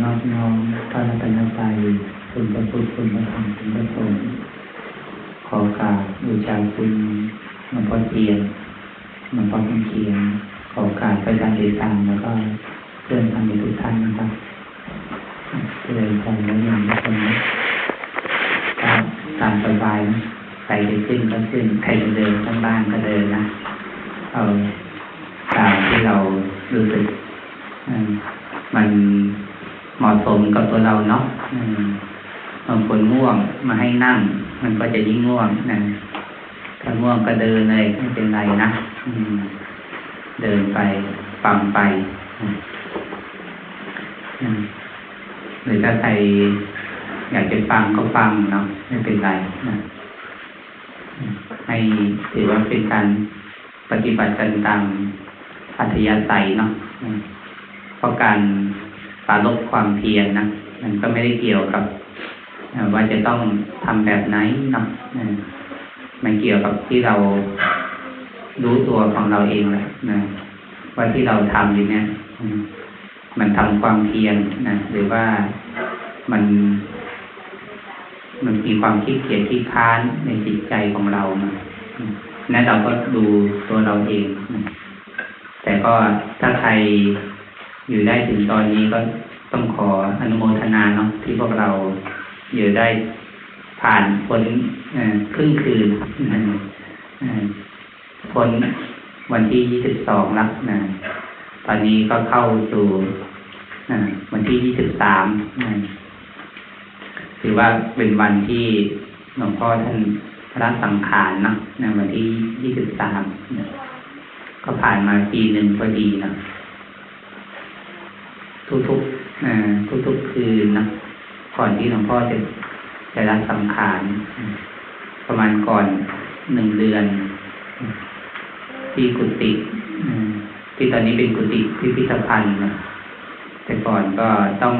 นอบน้อมพระรัตนตรัยคุณพระพุทธคุณพระธรรมคุณพระสงฆ์ขอกราบบูชาคุณหลวงพ่อเทียนหลวงพ่อคำเขียนขอกราบพระอาจารย์เดชตังแล้วก็เพื่อนทำทุกท่านนะครับเจริญพรแล้วอย่างทุกคนนะตามสบายนะใครจะขึ้นก็ขึ้นใครจะเดินข้างล่างก็เดินนะเอาตามที่เรารู้สึกมัน เหมาะสมกับตัวเราเนาะบางคนง่วงมาให้นั่ง มันก็จะยิ่งง่วงนะถ้าง่วงก็เดินเลยไม่เป็นไรนะเดินไปฟังไปหรือถ้าใครอยากจะฟังก็ฟังเนาะไม่เป็นไรนะให้ถือว่าเป็นการปฏิบัติกันตามอัธยาศัยเนาะเพราะการปาลบความเพียรนะมันก็ไม่ได้เกี่ยวกับว่าจะต้องทำแบบไหนนะมันเกี่ยวกับที่เรารู้ตัวของเราเองแหละนะว่าที่เราทำอยู่เนี่ยมันทำความเพียรนะหรือว่ามันมันมีความคิดเกียดที่ค้านในจิตใจของเรานะนั่นเราก็ดูตัวเราเองนะแต่ก็ถ้าใครอยู่ได้ถึงตอนนี้ก็ ต้องขออนุโมทนาเนาะที่พวกเราอยู่ได้ผ่านพ้นครึ่งคืนพ้นวันที่ยี่สิบสองแล้วนะตอนนี้ก็เข้าสู่วันที่ยี่สิบสามถือว่าเป็นวันที่หลวงพ่อท่านพรัสังขารนะในวันที่ยี่สิบสามก็ผ่านมาปีหนึ่งพอดีนะทุกๆ ทุกๆคืนนะก่อนที่หลวงพ่อจะจะรับสังขารประมาณก่อนหนึ่งเดือน ที่กุฏิที่ตอนนี้เป็นกุฏิพิพิธภัณฑ์นะแต่ก่อนก็ต้อง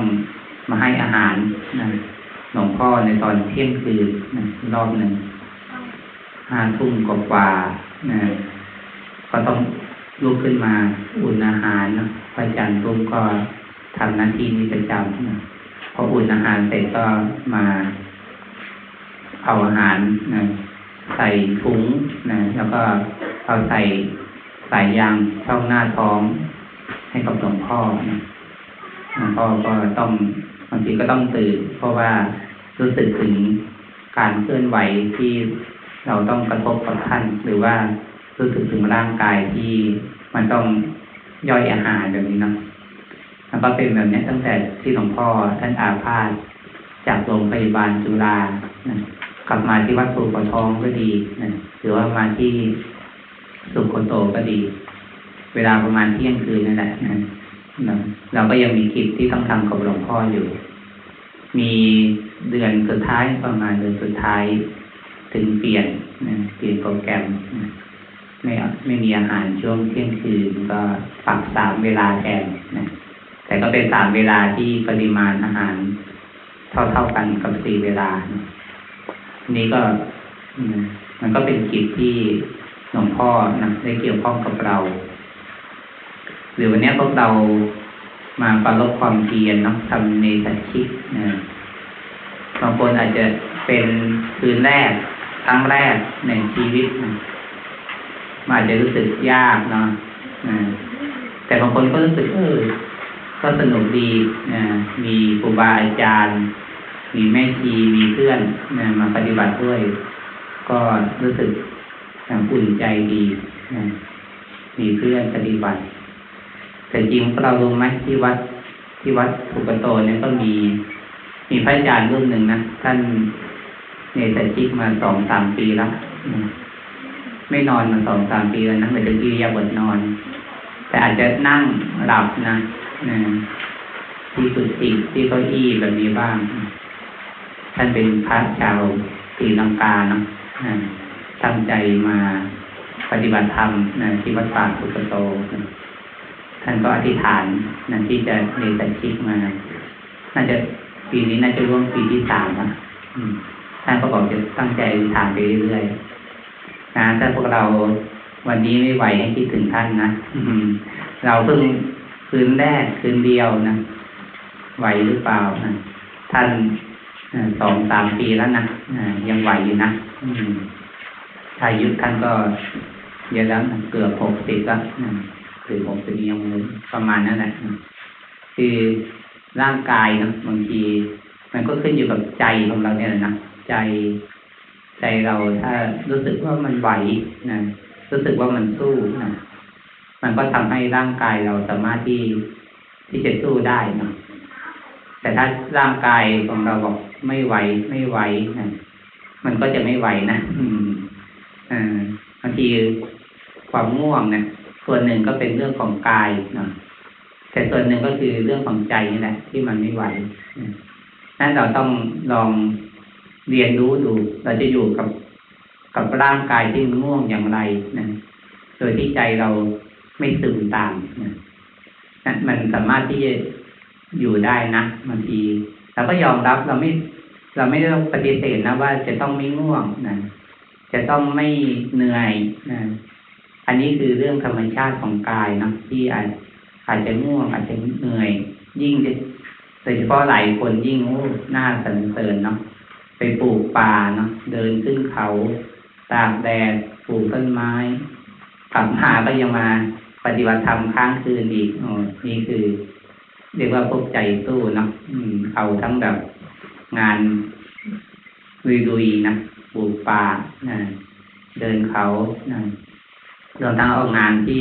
มาให้อาหารนะหลวงพ่อในตอนเที่ยงคืนนะรอบหนึ่งห้าทุ่มกว่านะก็ต้องลุกขึ้นมาอุ่นอาหารนะพระอาจารย์ตุ้มก็ ทำหน้าที่นี้ประจำนะพออุ่นอาหารเสร็จก็มาเอาอาหารนะใส่ถุงนะแล้วก็เอาใส่สายยางช่องหน้าท้องให้กับหลวงพ่อนะหลวงพ่อก็ต้องบางทีก็ต้องตื่นเพราะว่ารู้สึกถึงการเคลื่อนไหวที่เราต้องกระทบกับท่าน หรือว่ารู้สึกถึงร่างกายที่มันต้องย่อยอาหารแบบนี้นะ แล้วก็เป็นแบบนี้ตั้งแต่ที่หลวงพ่อท่านอาพาธจากโรงพยาบาลจุฬานะกลับมาที่วัดสุขทองก็ดีนะหรือว่ามาที่สุขโคโตก็ดี เวลาประมาณเที่ยงคืนนั่นแหละนะเราก็ยังมีกิจที่ต้องทำกับหลวงพ่ออยู่ มีเดือนสุดท้ายประมาณเดือนสุดท้าย ถึงเปลี่ยนนะเปลี่ยนโปรแกรมนะไม่ไม่มีอาหารช่วงเที่ยงคืนก็ปรับสามเวลาแทนนะ แต่ก็เป็นสามเวลาที่ปริมาณอาหารเท่าเท่ากันกับสี่เวลา นี้ก็มันก็เป็นกิจที่หลวงพ่อนะได้เกี่ยวข้องกับเรา หรือวันนี้พวกเรามาประลบความเพียรเนาะทำในสัจชิกนะบางคนอาจจะเป็นคืนแรกครั้งแรกในชีวิตนะมันอาจจะรู้สึกยากเนาะแต่บางคนก็รู้สึกเออ ก็สนุกดีนะมีครูบาอาจารย์ มีแม่ชีมีเพื่อนนะมาปฏิบัติด้วย ก็รู้สึกอุ่นใจดีนะมีเพื่อนปฏิบัติ แต่จริงเรารู้ไหมที่วัดที่วัดถูกโตเนี่ยก็มี มีพระอาจารย์รุ่นหนึ่งนะท่านเนแต่ชิกมาสองสามปีแล้วไม่นอนมาสองสามปีแล้วนะไม่ได้ยืยาบทนอน แต่อาจจะนั่งหลับนะ ที่สุดติที่เก้าอี้แบบนี้บ้าง ท่านเป็นพระชาวตีลังกาเนาะตั้งใจมาปฏิบัติธรรมนะที่วัดป่าสุกโตท่านก็อธิษฐานนะที่จะเนสัชิกมา น่าจะปีนี้น่าจะร่วมปีที่สามนะท่านก็บอกจะตั้งใจอธิษฐานไปเรื่อยๆนะถ้าพวกเราวันนี้ไม่ไหวให้คิดถึงท่านนะเราเพิ่ง คืนแรกคืนเดียวนะไหวหรือเปล่านะท่านสองสามปีแล้วนะยังไหวอยู่นะอายุท่านก็เยอะแล้วเกือบหกสิบแล้วคือหกสิบยังประมาณนั้นแหละคือร่างกายนะบางที มันก็ขึ้นอยู่กับใจของเราเนี่ยนะใจใจเราถ้ารู้สึกว่ามันไหวนะรู้สึกว่ามันสู้นะ มันก็ทำให้ร่างกายเราสามารถที่ที่จะสู้ได้นะแต่ถ้าร่างกายของเราบอกไม่ไหวไม่ไหวนะมันก็จะไม่ไหวนะอืมอ่าบางทีความง่วงนะส่วนหนึ่งก็เป็นเรื่องของกายนะแต่ส่วนหนึ่งก็คือเรื่องของใจนี่แหละ ที่มันไม่ไหวนั้นเราต้องลองเรียนรู้ดู เราจะอยู่กับกับร่างกายที่ง่วงอย่างไรนะโดยที่ใจเรา ไม่ซึมตามนะนั่นมันสามารถที่จะอยู่ได้นะบางทีเราก็ยอมรับเราไม่ เราไม่ได้ต้องปฏิเสธนะว่าจะต้องไม่ง่วงนะจะต้องไม่เหนื่อยนะอันนี้คือเรื่องธรรมชาติของกายนะที่อาจอาจจะง่วง อาจจะเหนื่อย ยิ่งโดยเฉพาะหลายคนยิ่งโอ้หน้าสันเสริญเนาะไปปลูกป่าเนาะเดินขึ้นเขา ตากแดดปลูกต้นไม้กลับมาก็ยังมา ปฏิบัติธรรมค้างคืนอีกอ๋อนี่คือ เรียกว่าพวกใจสู้เนาะเอาทั้งแบบงานลุยๆนะปลูกป่านะเดินเขานะรวมทั้งเอางานที่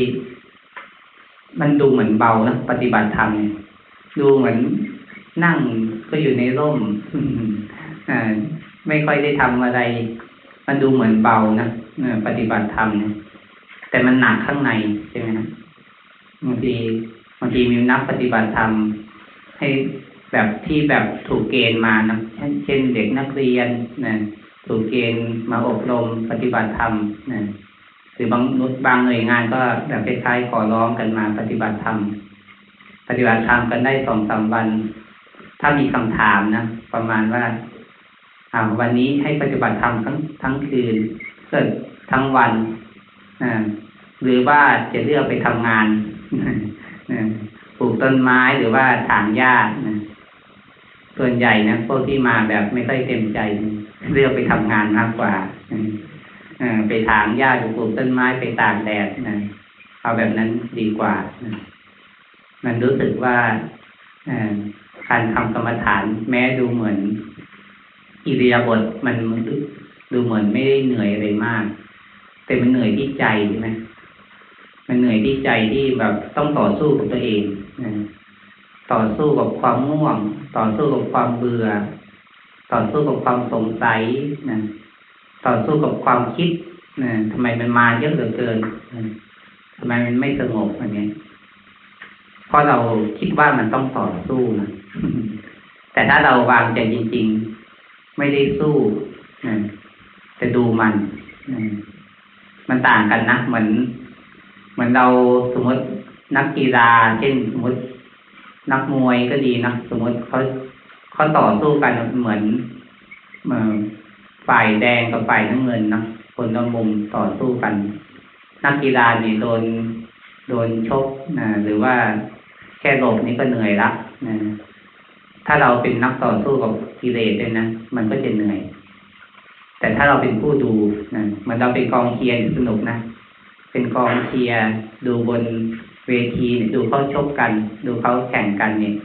มันดูเหมือนเบานะปฏิบัติธรรมดูเหมือนนั่งก็อยู่ในร่มอไม่ค่อยได้ทำอะไร มันดูเหมือนเบานะปฏิบัติธรรมเนี่ย แต่มันหนักข้างในใช่ไหมนะบางทีบางทีมีนักปฏิบัติธรรมให้แบบที่แบบถูกเกณฑ์มานะเช่นเด็กนักเรียนนะถูกเกณฑ์มาอบรมปฏิบัติธรรมนะหรือบางนุษบางหน่วยงานก็แบบคล้ายๆขอร้องกันมาปฏิบัติธรรมปฏิบัติธรรมกันได้สองสามวัน ถ้ามีคำถามนะประมาณว่าอาวันนี้ให้ปฏิบัติธรรมทั้งทั้งคืนเกิดทั้งวัน หรือว่าจะเลือกไปทำงานปลูกต้นไม้หรือว่าถางหญ้าส่วนใหญ่นะพวกที่มาแบบไม่ค่อยเต็มใจ เลือกไปทำงานมากกว่าไปถางหญ้าหรือปลูกต้นไม้ไปตากแดดนะเอาแบบนั้นดีกว่า มันรู้สึกว่าการทำกรรมฐานแม้ดูเหมือน อิริยาบถมันดูเหมือนไม่ได้เหนื่อยอะไรมาก แต่มันเหนื่อยที่ใจใช่ไหมมันเหนื่อยที่ใจที่แบบต้องต่อสู้กับตัวเองนะต่อสู้กับความง่วง ต่อสู้กับความเบื่อ ต่อสู้กับความสงสัยนะต่อสู้กับความคิดนะทำไมมันมาเยอะเหลือเกินนะทำไมมันไม่สงบอย่างนี้เพราะเราคิดว่ามันต้องต่อสู้นะแต่ถ้าเราวางใจจริง ๆ ไม่ได้สู้นะแต่ดูมันนะ มันต่างกันนะเหมือน เหมือนเราสมมตินักกีฬาเช่นสมมตินักมวยก็ดีนะสมมติเขาเขาต่อสู้กันเหมือนฝ่ายแดงกับฝ่ายน้ำเงินนะคนละมุมต่อสู้กัน นักกีฬานี่โดนโดนชกนะหรือว่าแค่หลบนี่ก็เหนื่อยละนะถ้าเราเป็นนักต่อสู้กับกิเลสด้วยนะมันก็จะเหนื่อย แต่ถ้าเราเป็นผู้ดูนะมันเราเป็นกองเชียร์สนุกนะ เป็นกองเชียร์ดูบนเวทีดูเขาชกกัน ดูเขาแข่งกันเนี่ย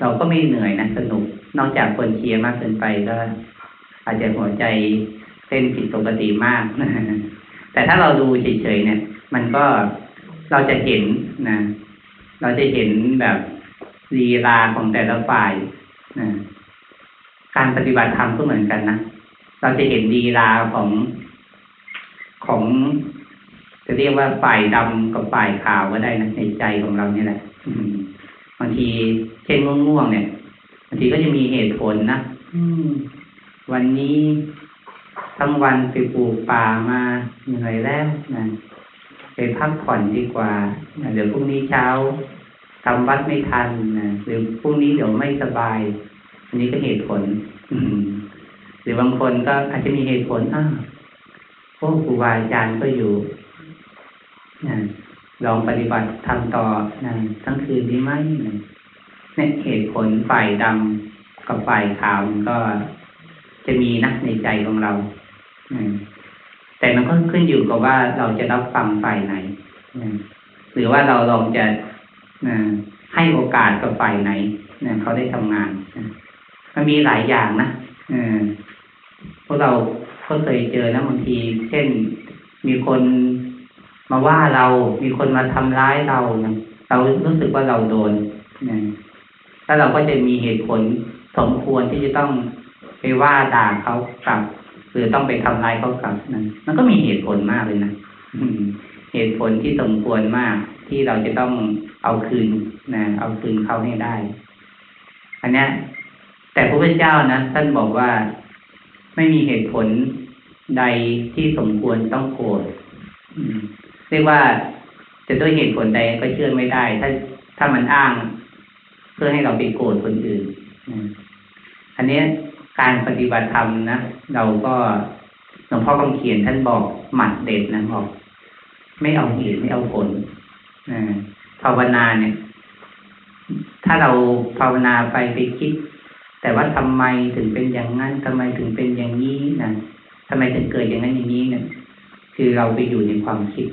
เราก็ไม่เหนื่อยนะสนุก นอกจากคนเชียร์มากเกินไปก็ อาจจะหัวใจเต้นผิดปกติมากนะแต่ถ้าเราดูเฉยๆเนี่ย มันก็เราจะเห็นนะเราจะเห็นแบบลีลาของแต่ละฝ่ายนะการปฏิบัติธรรมก็เหมือนกันนะ เราจะเห็นลีลาของของจะเรียกว่าฝ่ายดำกับฝ่ายขาวก็ได้นะในใจของเราเนี่ยแหละบางทีเช่นง่วงๆเนี่ยบางทีก็จะมีเหตุผลนะวันนี้ทั้งวันไปปลูกป่ามาเหนื่อยแล้วนะไปพักผ่อนดีกว่าเดี๋ยวพรุ่งนี้เช้าทำวัดไม่ทันนะหรือพรุ่งนี้เดี๋ยวไม่สบาย อันนี้ก็เหตุผล รือบางคนก็อาจจะมีเหตุผลอ้าพวกครูบาอาจารย์ก็อยู่ลองปฏิบัติทำต่อนะทั้งคืนนี้ไหมนะเนี่ยเหตุผลฝ่ายดำกับฝ่ายขาวมันก็จะมีนะในใจของเราแต่มันก็ขึ้นอยู่กับว่าเราจะรับฟังฝ่ายไหนหรือว่าเราลองจะให้โอกาสกับฝ่ายไหนเขาได้ทำงานมันมีหลายอย่างนะ พวกเราก็เคยเจอนะบางที เช่นมีคนมาว่าเรา มีคนมาทำร้ายเราเรารู้สึกว่าเราโดนนะแล้วเราก็จะมีเหตุผลสมควรที่จะต้องไปว่าด่าเขากลับ หรือต้องไปทำร้ายเขากลับนั้นมันก็มีเหตุผลมากเลยนะเหตุผลที่สมควรมากที่เราจะต้องเอาคืนนะเอาคืนเขาให้ได้ อันนี้แต่พระพุทธเจ้านะท่านบอกว่า ไม่มีเหตุผลใดที่สมควรต้องโกรธเรียกว่าจะด้วยเหตุผลใดก็เชื่อไม่ได้ ถ้าถ้ามันอ้าง เพื่อให้เราไปโกรธคนอื่นอันนี้การปฏิบัติธรรมนะเราก็หลวงพ่อคำเขียนท่านบอกหมัดเด็ดนะบอกไม่เอาเหตุไม่เอาผลภาวนาเนี่ย ถ้าเราภาวนาไปไปคิด แต่ว่าทำไมถึงเป็นอย่างนั้นทำไมถึงเป็นอย่างนี้นะทำไมถึงเกิดอย่างนั้นอย่างนี้เนี่ยคือเราไปอยู่ในความคิด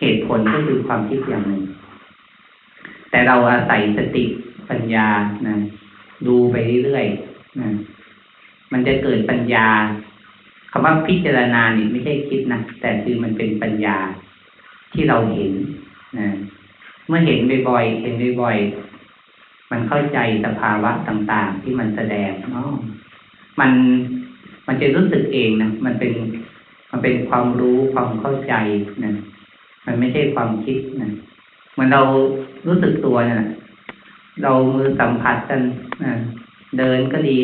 เหตุผลก็คือความคิดอย่างหนึ่ง แต่เราอาศัยสติปัญญานะดูไปเรื่อยๆนะมันจะเกิดปัญญาคำว่าพิจารณาเนี่ยไม่ใช่คิดนะแต่คือมันเป็นปัญญาที่เราเห็นนะเมื่อเห็นบ่อยๆเห็นบ่อยๆ มันเข้าใจสภาวะต่างๆ ที่มันแสดงเนาะมันมันจะรู้สึกเองนะมันเป็นมันเป็นความรู้ความเข้าใจนะมันไม่ใช่ความคิดนะมือนเรารู้สึกตัวเนี่ยเรามือสัมผัสกันเดินก็ดี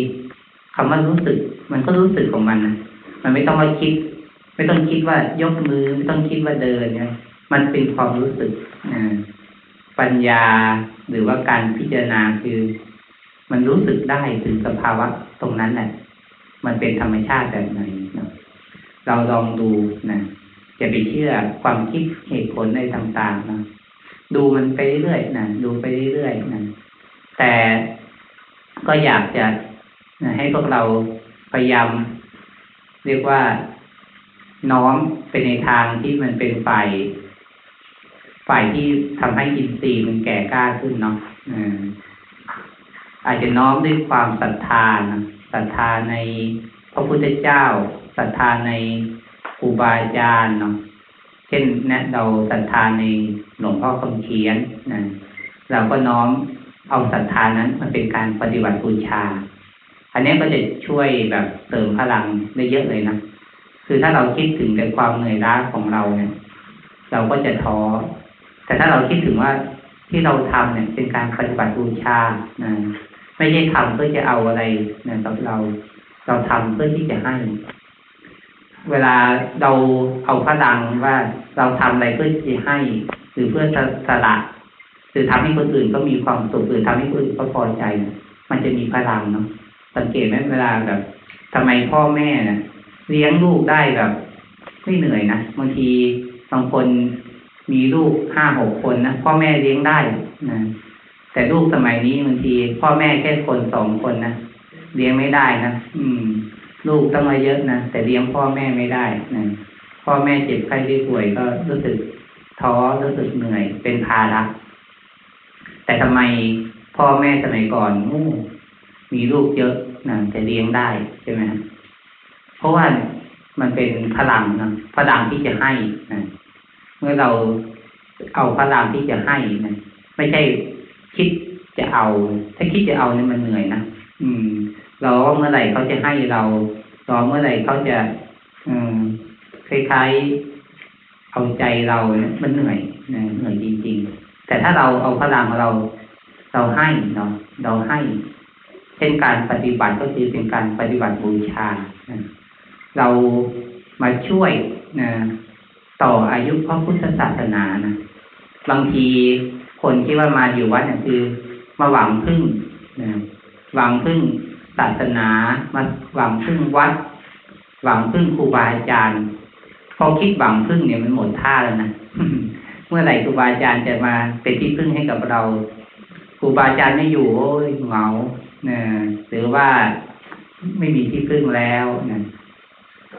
คำว่ารู้สึก มันก็รู้สึกของมันนะมันไม่ต้องมาคิด ไม่ต้องคิดว่ายกมือ ไม่ต้องคิดว่าเดินนี่ยมันเป็นความรู้สึก ปัญญาหรือว่าการพิจารณาคือ มันรู้สึกได้ถึงสภาวะตรงนั้นแหละมันเป็นธรรมชาติแบบไหนเราลองดูนะอย่าไปเชื่อความคิดเหตุผลในต่างๆนะดูมันไปเรื่อยๆนะดูไปเรื่อยๆนะแต่ก็อยากจะนะให้พวกเราพยายามเรียกว่าน้อมไปในทางที่มันเป็นฝ่าย ฝ่ายที่ทำให้อินทรีย์มันแก่กล้าขึ้นเนาะอาจจะน้อมด้วยความศรัทธานะศรัทธาในพระพุทธเจ้าศรัทธาในครูบาอาจารย์เนาะเช่นนะเราศรัทธาในหลวงพ่อคำเขียนนะเราก็น้อมเอาศรัทธานั้นมาเป็นการปฏิบัติบูชา อันนี้ก็จะช่วยแบบเสริมพลังได้เยอะเลยนะ คือถ้าเราคิดถึงแต่ความเหนื่อยล้าของเราเนี่ย เราก็จะท้อ แต่ถ้าเราคิดถึงว่าที่เราทำเนี่ยเป็นการปฏิบัติบูชานะไม่ใช่ทำเพื่อจะเอาอะไรนะกับเราเราทำเพื่อที่จะให้ เวลาเราเอาพลังว่าเราทำอะไรเพื่อจะให้ หรือเพื่อสละหรือทำให้คนอื่นก็มีความสุขหรือทำให้คนอื่นก็พอใจ มันจะมีพลังเนาะสังเกตไหมเวลาแบบทำไมพ่อแม่นะเลี้ยงลูกได้แบบ ไม่เหนื่อยนะบางทีบางคน มีลูกห้าหกคนนะพ่อแม่เลี้ยงได้นะแต่ลูกสมัยนี้บางทีพ่อแม่แค่คนสองคนนะเลี้ยงไม่ได้นะอืม ลูกต้องมาเยอะนะแต่เลี้ยงพ่อแม่ไม่ได้นะพ่อแม่เจ็บไข้ได้ป่วยก็รู้สึกท้อรู้สึกเหนื่อยเป็นภาระแต่ทำไมพ่อแม่สมัยก่อนมูมีลูกเยอะนะจะเลี้ยงได้ใช่ไหมเพราะว่ามันเป็นพลังนะพลังที่จะให้นะ เมื่อเราเอาพลังที่จะให้นะไม่ใช่คิดจะเอา ถ้าคิดจะเอาเนี่ยมันเหนื่อยนะอืมรอเมื่อไหร่เขาจะให้เรารอเมื่อไหร่เขาจะ อืมคล้ายๆเอาใจเราเนี่ยมันเหนื่อยนะเหนื่อยจริง ๆ แต่ถ้าเราเอาพลังเรา เราให้เนาะเราให้ เช่นการปฏิบัติก็คือเป็นการปฏิบัติบูชาเรามาช่วยนะ ต่ออายุพระพุทธศาสนานะบางทีคนที่ว่ามาอยู่วัดเนี่ยคือ มาหวังพึ่งนะหวังพึ่งศาสนา มาหวังพึ่งวัด หวังพึ่งครูบาอาจารย์ พอคิดหวังพึ่งเนี่ยมันหมดท่าแล้วนะเมื่อไหร่ครูบาอาจารย์จะมาเป็นที่พึ่งให้กับเราครูบาอาจารย์ไม่อยู่โอ้ยเหงานะหรือว่าไม่มีที่พึ่งแล้วนะ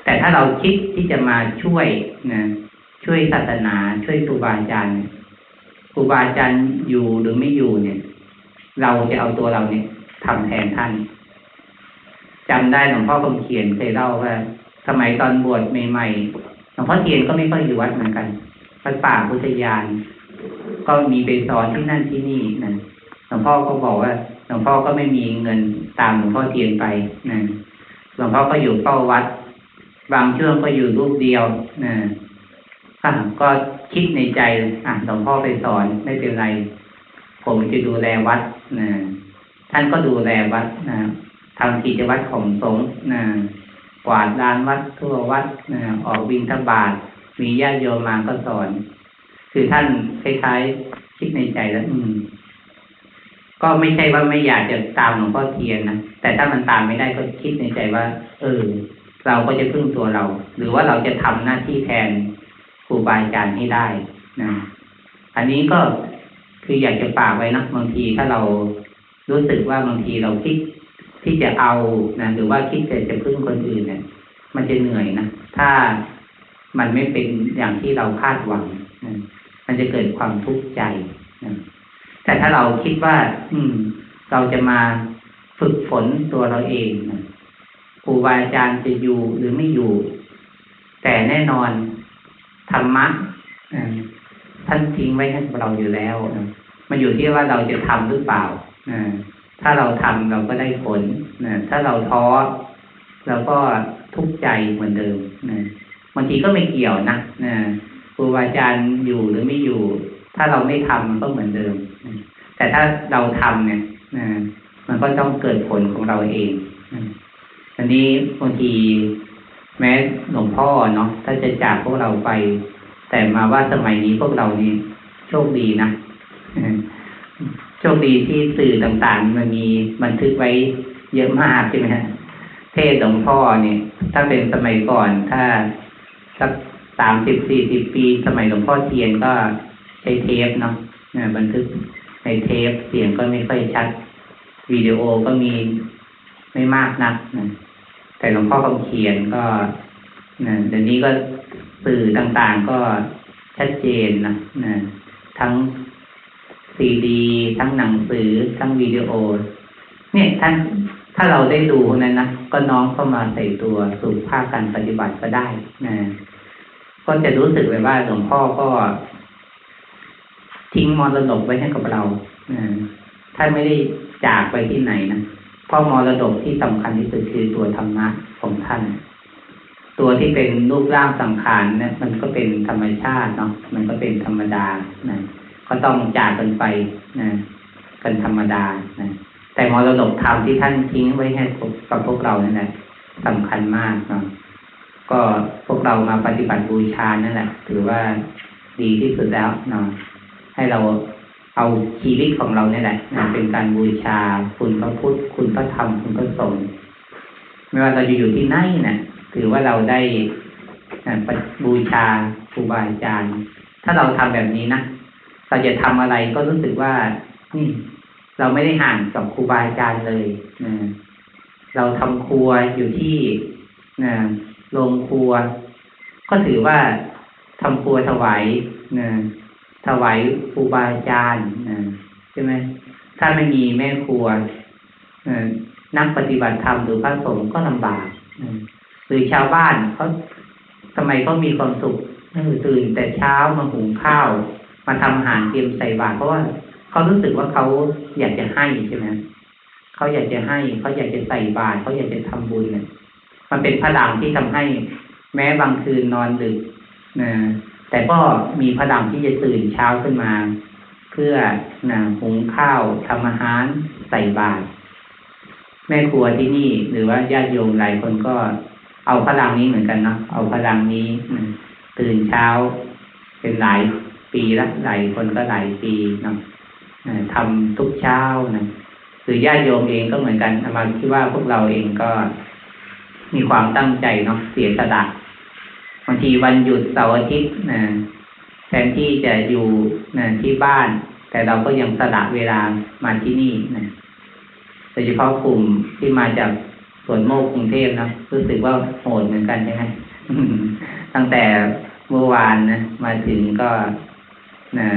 แต่ถ้าเราคิดที่จะมาช่วยนะ ช่วยศาสนา ช่วยครูบาอาจารย์ครูบาอาจารย์อยู่หรือไม่อยู่เนี่ย เราจะเอาตัวเราเนี่ยทำแทนท่านจำได้หลวงพ่อคำเขียนเคยเล่าว่าสมัยตอนบวชใหม่ๆหลวงพ่อเทียนก็ไม่ค่อยอยู่วัดเหมือนกันวัดป่าพุทธยาน ก็มีไปสอนที่นั่นที่นี่นะหลวงพ่อก็บอกว่าหลวงพ่อก็ไม่มีเงินตามหลวงพ่อเทียนไปนะหลวงพ่อก็อยู่เฝ้าวัด บางช่วงก็อยู่รูปเดียวนะ ก็คิดในใจอะหลวงพ่อไปสอนไม่เป็นไร ผมจะดูแลวัดนะท่านก็ดูแลวัดนะทำกิจวัตรของสงฆ์นะกวาดลานวัดทั่ววัดนะออกบิณฑบาตมีญาติโยมมาก็สอน คือท่านคล้ายๆคิดในใจแล้ว อืม ก็ไม่ใช่ว่าไม่อยากจะตามหลวงพ่อเทียนนะแต่ถ้ามันตามไม่ได้ก็คิดในใจว่า เออ เราก็จะพึ่งตัวเรา หรือว่าเราจะทำหน้าที่แทน ครูบาอาจารย์ให้ได้นะอันนี้ก็คืออยากจะฝากไว้นะบางทีถ้าเรารู้สึกว่าบางทีเราคิดที่จะเอานะหรือว่าคิดจะจะพึ่งคนอื่นเนี่ย มันจะเหนื่อยนะถ้ามันไม่เป็นอย่างที่เราคาดหวังนะมันจะเกิดความทุกข์ใจนะแต่ถ้าเราคิดว่า อืม เราจะมาฝึกฝนตัวเราเองนะครูบาอาจารย์จะอยู่หรือไม่อยู่ แต่แน่นอน ธรรมะท่านทิ้งไว้ให้เราอยู่แล้วนะมันอยู่ที่ว่าเราจะทำหรือเปล่านะถ้าเราทำเราก็ได้ผลนะถ้าเราท้อเราก็ทุกข์ใจเหมือนเดิมนะบางทีก็ไม่เกี่ยวนะนะครูบาอาจารย์อยู่หรือไม่อยู่ ถ้าเราไม่ทำมันก็เหมือนเดิมนะแต่ถ้าเราทำเนี่ยนะมันก็ต้องเกิดผลของเราเองนะอันนี้บางทีแม้หลวง พ่อเนาะถ้าจะจากพวกเราไป แต่มาว่าสมัยนี้พวกเรานี่โชคดีนะโชคดีที่สื่อต่างๆ มันมีบันทึกไว้เยอะมากใช่ไหมฮะเทศหลวงพ่อเนี่ย ถ้าเป็นสมัยก่อนถ้าสักสามสิบสี่สิบปี สมัยหลวงพ่อเทียนก็ใช้เทปเนาะบันทึกในเทปเสียงก็ไม่ค่อยชัด วิดีโอก็มีไม่มากนักนะแต่หลวงพ่อคำเขียนก็ นะเดี๋ยวนี้ก็สื่อต่างๆก็ชัดเจนนะนะทั้งซีดีทั้งหนังสือ ทั้งวิดีโอ เนี่ยท่านถ้าเราได้ดูนั้นนะก็น้องเข้ามาใส่ตัวสู่ภาคการปฏิบัติก็ได้นะก็จะรู้สึกเลยว่าหลวงพ่อก็ ทิ้งมรดกไว้ให้กับเราท่านไม่ได้จากไปที่ไหนนะเพราะมรดกที่สำคัญที่สุดคือตัวธรรมะของท่าน ตัวที่เป็นรูปร่างสังขารนี่ยมันก็เป็นธรรมชาติเนาะมันก็เป็นธรรมดานะก็ต้องจากกันไปนะกันธรรมดานะแต่มรดกธรรมที่ท่านทิ้งไว้ให้กับพวกเรานั่นแหละสำคัญมากเนาะก็พวกเรามาปฏิบัติบูชานั่นแหละถือว่าดีที่สุดแล้วเนาะให้เราเอาชีวิตของเราเนี่ยแหละนะเป็นการบูชาคุณพระพุทธคุณพระธรรมคุณพระสงฆ์ไม่ว่าเราจะอยู่ที่ไหนนะ ถือว่าเราได้บูชาครูบาอาจารย์ ถ้าเราทำแบบนี้นะเราจะทำอะไรก็รู้สึกว่านี่เราไม่ได้ห่างกับครูบาอาจารย์เลยนะเราทำครัวอยู่ที่นะโรงครัว ก็ถือว่าทำครัวถวายนะถวายครูบาอาจารย์นะใช่ไหมถ้าไม่มีแม่ครัวนักปฏิบัติธรรมหรือพระสงฆ์ก็ลำบาก หรือชาวบ้านเขาทำไมเขามีความสุขตื่นแต่เช้ามาหุงข้าว มาทำอาหารเตรียมใส่บาตรเพราะว่าเขารู้สึกว่าเขาอยากจะให้ใช่ไหมเขาอยากจะให้เขาอยากจะใส่บาตรเขาอยากจะทำบุญเนี่ยมันเป็นพลังที่ทำให้แม้บางคืนนอนดึกนะแต่ก็มีพลังที่จะตื่นเช้าขึ้นมา เพื่อนะหุงข้าวทำอาหารใส่บาตรแม่ครัวที่นี่ หรือว่าญาติโยมหลายคนก็ เอาพลังนี้เหมือนกันเนาะเอาพลังนี้ตื่นเช้า เป็นหลายปีละหลายคนก็หลายปีเนาะทำทุกเช้านะหรือญาติโยมเองก็เหมือนกันมาคิดว่าพวกเราเองก็มีความตั้งใจเนาะเสียสละบางทีวันหยุดเสาร์อาทิตย์นะแทนที่จะอยู่นะที่บ้าน แต่เราก็ยังสละเวลามาที่นี่นะโดยเฉพาะกลุ่มที่มาจาก สวนโมกกรุงเทพนะรู้สึกว่าโหดเหมือนกันใช่ไหมตั้งแต่เมื่อวานนะมาถึงก็นะ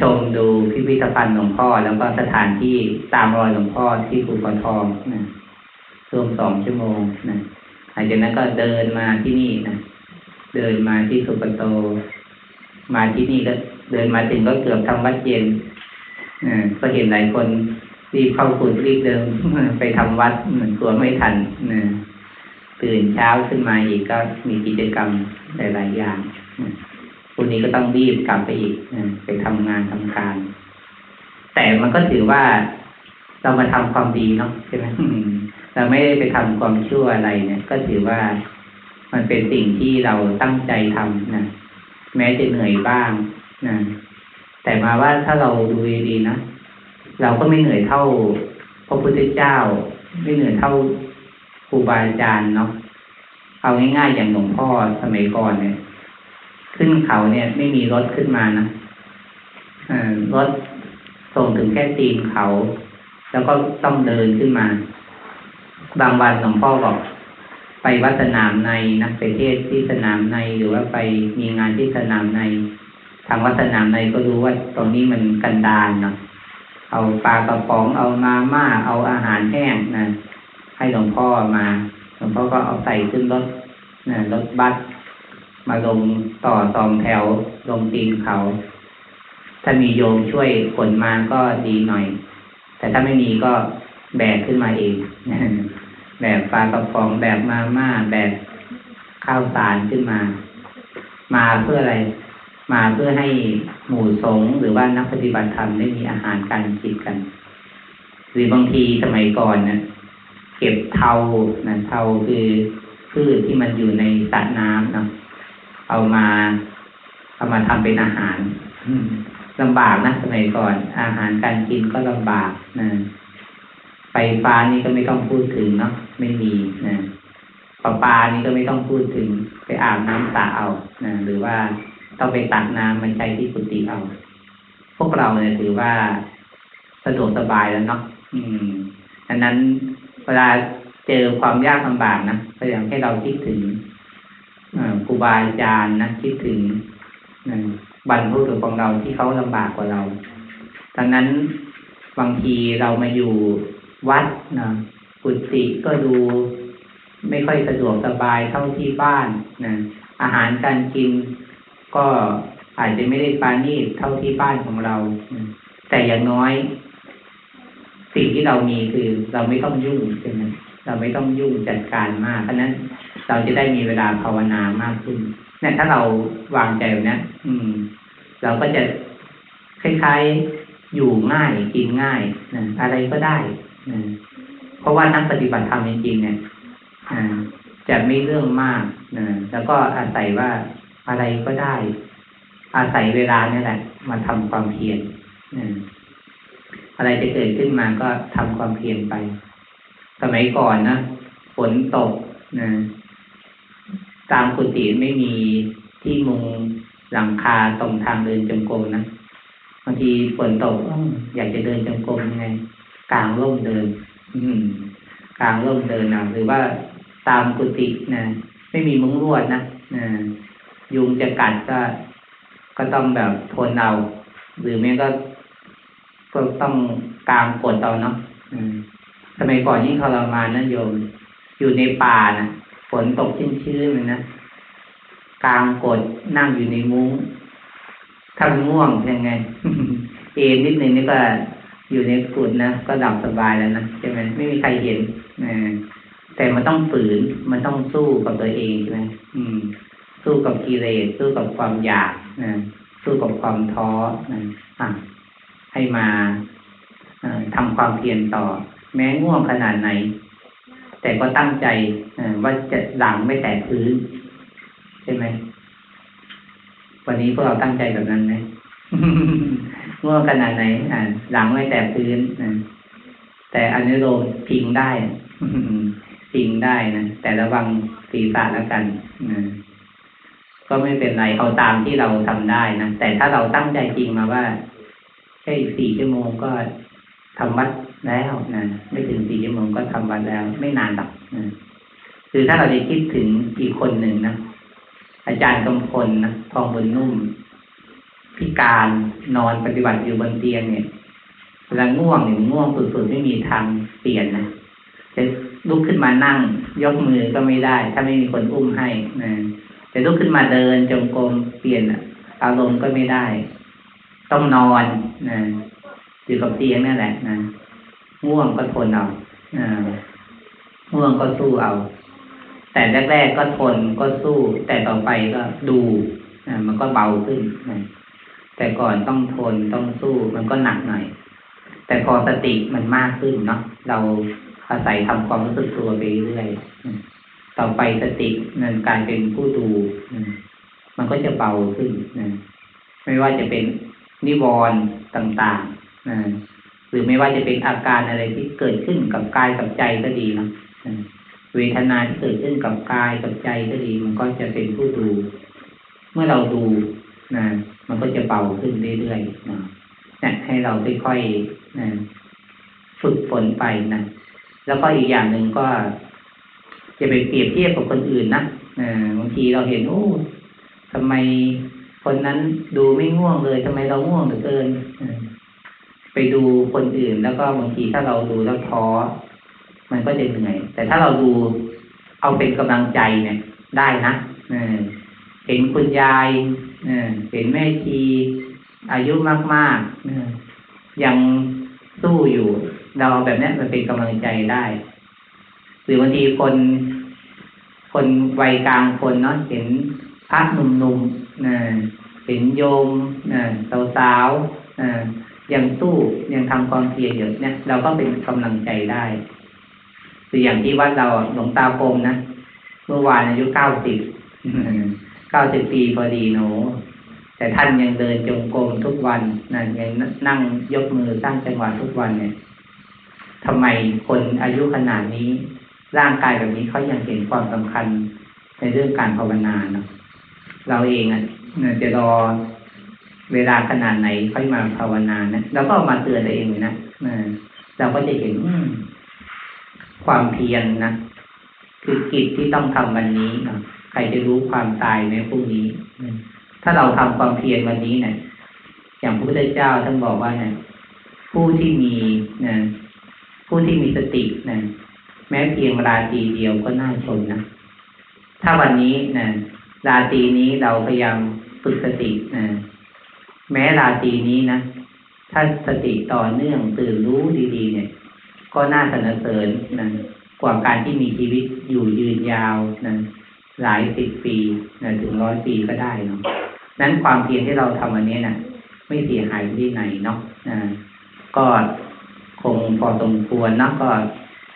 ชมดูพิพิธภัณฑ์หลวงพ่อ แล้วก็สถานที่ตามรอยหลวงพ่อที่ภูกระทองนะรวมสองชั่วโมงนะหลังจากนั้นก็เดินมาที่นี่นะเดินมาที่สุปโต มาที่นี่ก็เดินมาถึงก็เกือบทำวัดเย็นก็เห็นหลายคน รีบเข้ากุฏิรีบเดินไปทำวัดเหมือนตัวไม่ทันตื่นเช้าขึ้นมาอีกก็มีกิจกรรมหลาย ๆ อย่างคนนี้ก็ต้องรีบกลับไปอีกไปทำงานทำการ แต่มันก็ถือว่าเรามาทำความดีเนาะใช่ไหมเราไม่ได้ไปทำความชั่วอะไรเนี่ย ก็ถือว่ามันเป็นสิ่งที่เราตั้งใจทำนะแม้จะเหนื่อยบ้างนะแต่มาว่าถ้าเราดูดีๆนะ เราก็ไม่เหนื่อยเท่าพระพุทธเจ้า ไม่เหนื่อยเท่าครูบาอาจารย์เนาะเอาง่ายๆอย่างหลวงพ่อสมัยก่อนเนี่ย ขึ้นเขาเนี่ย ไม่มีรถขึ้นมานะรถส่งถึงแค่ตีนเขา แล้วก็ต้องเดินขึ้นมา บางวันหลวงพ่อบอกไปวัดสนามในนักไปเทศที่สนามในหรือว่าไปมีงานที่สนามใน ทางวัดสนามในก็รู้ว่าตรงนี้มันกันดานเนาะ เอาปลากระป๋องเอามาม่าเอาอาหารแห้งนะให้หลวงพ่อมาหลวงพ่อก็เอาใส่ขึ้นรถนะรถบัสมาลงต่อสองแถวลงตีนเขาถ้ามีโยมช่วยขนมาก็ดีหน่อย แต่ถ้าไม่มีก็แบกขึ้นมาเองแบบปลากระป๋องแบบมาม่าแบบข้าวสารขึ้นมา มาเพื่ออะไร มาเพื่อให้หมู่สงฆ์หรือว่านักปฏิบัติธรรมได้มีอาหารการกินกัน หรือบางทีสมัยก่อนเนะเก็บเทานะเทาคือพืชที่มันอยู่ในสระน้ำนะเอามาเอามาทำเป็นอาหารลำบากนะสมัยก่อน อาหารการกินก็ลำบากนะไฟฟ้านี่ก็ไม่ต้องพูดถึงเนาะไม่มีนะปลาปานี่ก็ไม่ต้องพูดถึงไปอาบน้ำสระเอานะหรือว่า ต้องไปตักน้ำมันใช้ที่กุฏิเอา พวกเราเนี่ยถือว่าสะดวกสบายแล้วเนาะอืมดังนั้นเวลาเจอความยากลำบากนะพยายามให้เราคิดถึงครูบาอาจารย์นะคิดถึงบรรพุรุษของเราที่เขาลำบากกว่าเราดังนั้นบางทีเรามาอยู่วัดนะกุฏิก็ดูไม่ค่อยสะดวกสบายเท่าที่บ้านนะอาหารการกิน ก็อาจจะไม่ได้ปานีเท่าที่บ้านของเรา แต่อย่างน้อย สิ่งที่เรามีคือเราไม่ต้องยุ่งใช่ไหมเราไม่ต้องยุ่งจัดการมากเพราะนั้นเราจะได้มีเวลาภาวนามากขึ้นเนี่ยถ้าเราวางใจนะอืม เราก็จะคล้ายๆอยู่ง่ายกินง่ายนะอะไรก็ได้เพราะว่านักปฏิบัติธรรมจริงๆเนี่ยจะไม่เรื่องมากนะแล้วก็อาศัยว่า อะไรก็ได้ อาศัยเวลานี่แหละ มาทำความเพียรอะไรจะเกิดขึ้นมาก็ทำความเพียรไป สมัยก่อนนะฝนตกนะตามกุฏิไม่มีที่มุงหลังคาตรงทางเดินจงกรมนะบางทีฝนตกอยากจะเดินจงกรมยังไงกลางร่มเดิน อืมกลางร่มเดินนะหรือว่าตามกุฏินะไม่มีมุ้งลวดนะนะ ยุงจะกัดก็ ก็ต้องแบบทนเอา หรือไม่ก็ก็ต้องกลางกดเอาเนาะสมัยก่อนยิ่งทรมานนะโยม อยู่ในป่านะฝนตกชื้นๆเลยนะกลางกดนั่งอยู่ในมุ้งถ้ามันง่วงยังไง เอนิดนึงนี่ก็อยู่ในกุดนะก็ดับสบายแล้วนะใช่ไหมไม่มีใครเห็นแต่มันต้องฝืนมันต้องสู้กับตัวเองใช่ไหมอืม สู้กับกิเลสสู้กับความอยากนะสู้กับความท้อนะอะให้มาทำความเพียรต่อ แม้ง่วงขนาดไหน แต่ก็ตั้งใจว่าจะหลังไม่แตะพื้น ใช่ไหม วันนี้พวกเราตั้งใจแบบนั้นไหมง่วงขนาดไหนหลังไม่แตะพื้นแต่อนุโลมพิงได้พิงได้นะแต่ระวังศีรษะแล้วกันนะ ก็ไม่เป็นไรเอาตามที่เราทำได้นะแต่ถ้าเราตั้งใจจริงมาว่าแค่อีกสี่ชั่วโมงก็ทำวัดแล้วนะไม่ถึงสี่ชั่วโมงก็ทำวัดแล้ว ไม่นานหรอกนะคือถ้าเราได้คิดถึงอีกคนหนึ่งนะอาจารย์กำพลนะทองบนนุ่ม พิการนอนปฏิบัติอยู่บนเตียงเนี่ยเวลาง่วงหรือง่วงสุดๆไม่มีทางเปลี่ยนนะจะลุกขึ้นมานั่ง ยกมือก็ไม่ได้ ถ้าไม่มีคนอุ้มให้นะ จะลุกขึ้นมาเดินจงกรมเปลี่ยนอารมณ์ก็ไม่ได้ ต้องนอนนะอยู่กับเตียงนั่นแหละนะง่วงก็ทนเอาง่วงก็สู้เอา แต่แรกๆก็ทนก็สู้ แต่ต่อไปก็ดูนะมันก็เบาขึ้นนะแต่ก่อนต้องทนต้องสู้มันก็หนักหน่อย แต่พอสติมันมากขึ้นเนาะเราอาศัยทำความรู้สึกตัวไปเรื่อย ต่อไปสตินั้นการเป็นผู้ดูมันก็จะเบาขึ้นนะไม่ว่าจะเป็นนิวรณ์ต่างๆนะหรือไม่ว่าจะเป็นอาการอะไรที่เกิดขึ้นกับกายกับใจก็ดีนะเวทนาที่เกิดขึ้นกับกายกับใจก็ดี มันก็จะเป็นผู้ดู เมื่อเราดูนะมันก็จะเบาขึ้นเรื่อยๆนะนะให้เราค่อยๆนะฝึกฝนไปนะแล้วก็อีกอย่างหนึ่งก็ จะไปเปรียบเทียบกับคนอื่นนะบางทีเราเห็นโอ้ทำไมคนนั้นดูไม่ง่วงเลยทำไมเราง่วงเหลือเกินไปดูคนอื่นแล้วก็บางทีถ้าเราดูแล้วท้อมันก็จะเหนื่อย แต่ถ้าเราดูเอาเป็นกำลังใจเนี่ย ได้นะเห็นคุณยายเห็นแม่ชีอายุมากๆยังสู้อยู่ เราเอาแบบนี้มันเป็นกำลังใจได้ หรือบางทีคน คนวัยกลางคนเนาะเห็นพระหนุ่มๆเห็นโยมสาวๆยังสู้ยังทำความเพียรอยู่เนี่ยเราก็เป็นกำลังใจได้คืออย่างที่วัดเราหลวงตาปมนะเมื่อวานอายุเก้าสิบเก้าสิบปีพอดีหนูแต่ท่านยังเดินจงกรมทุกวันนั่นยังนั่งยกมือสร้างจังหวะทุกวันเนี่ยทำไมคนอายุขนาดนี้ ร่างกายแบบนี้เขายังเห็นความสำคัญในเรื่องการภาวนาเนาะเราเองอะจะรอเวลาขนาดไหนค่อยมาภาวนานะเราก็มาเตือนตัวเองเลยนะเราก็จะเห็นความเพียรนะคือกิจที่ต้องทำวันนี้เนาะใครจะรู้ความตายในพรุ่งนี้ถ้าเราทำความเพียรวันนี้เนะี่ยอย่างพระพุทธเจ้าท่านบอกว่าเนะี่ยผู้ที่มีนะผู้ที่มีสตินะ แม้เพียงราตรีเดียวก็น่าชมนะ ถ้าวันนี้นะราตรีนี้เราพยายามฝึกสตินะแม้ราตรีนี้นะถ้าสติต่อเนื่องตื่นรู้ดีๆ เนี่ย ก็น่าสนเสริญนะกว่าการที่มีชีวิตอยู่ยืนยาวนะหลายสิบปีนะถึงร้อยปีก็ได้เนาะนั้นความเพียรที่เราทำอันนี้นะ่ะ ไม่เสียหายที่ไหนเนาะนะก็คงพอสมควรนะก็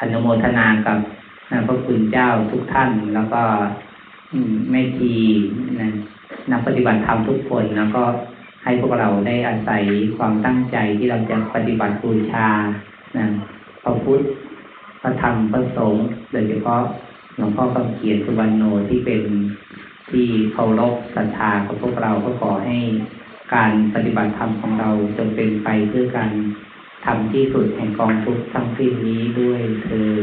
อนุโมทนากับพระคุณเจ้าทุกท่านแล้วก็แม่ชีนะนักปฏิบัติธรรมทุกคนแล้วก็ให้พวกเราได้อาศัยความตั้งใจที่เราจะปฏิบัติบูชานะพระพุทธพระธรรมพระสงฆ์โดยเฉพาะหลวงพ่อคำเขียนสุวรรณโนที่เป็นที่เคารพศรัทธาของพวกเราก็ขอให้การปฏิบัติธรรมของเราจงเป็นไปเพื่อการ ทำที่สุดแห่งกองทุกข์ทั้งสิ้นนี้ด้วยเธอ